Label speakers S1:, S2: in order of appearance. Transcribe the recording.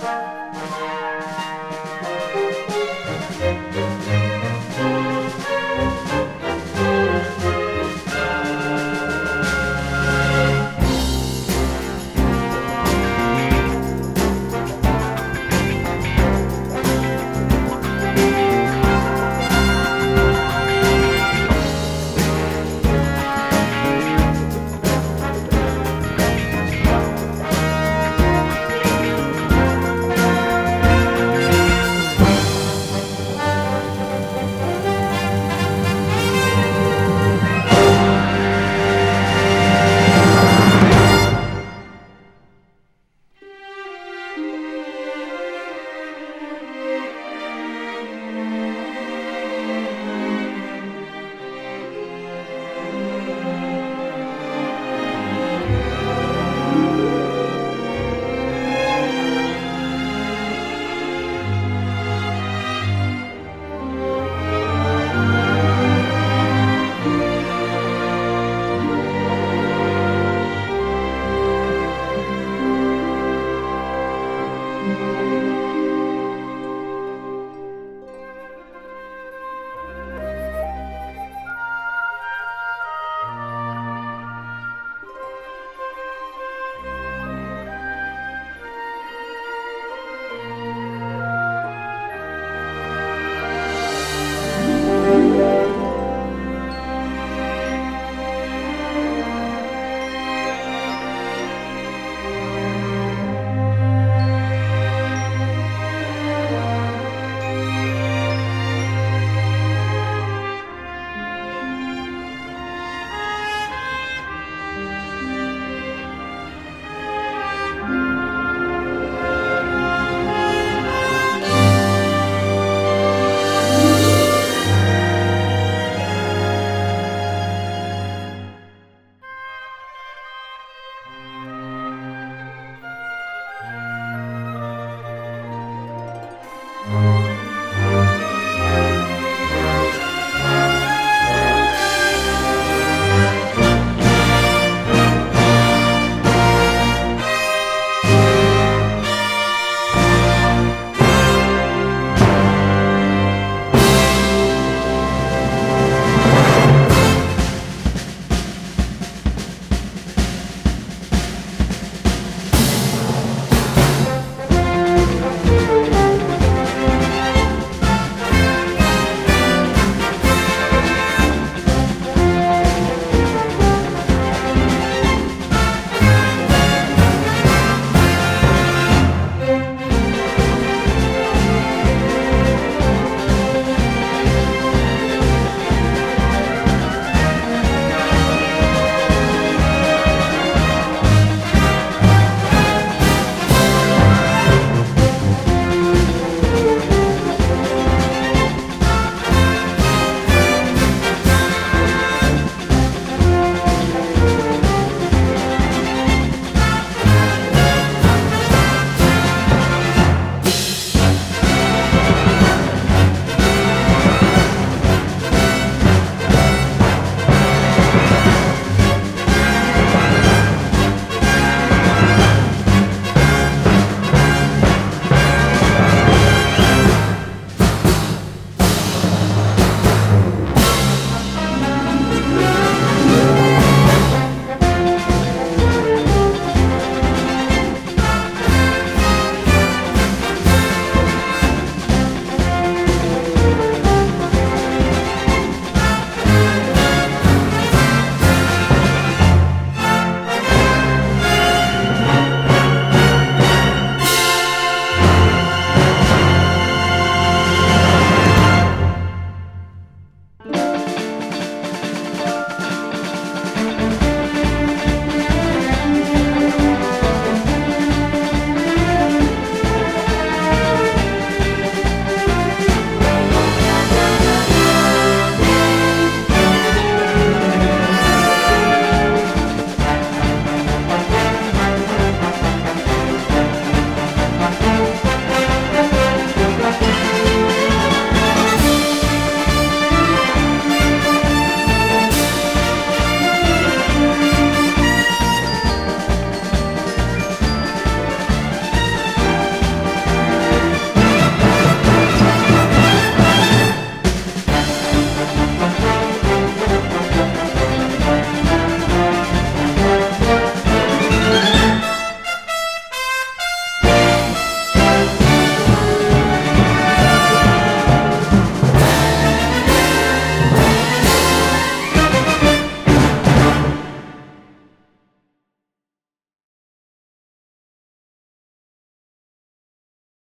S1: Bye.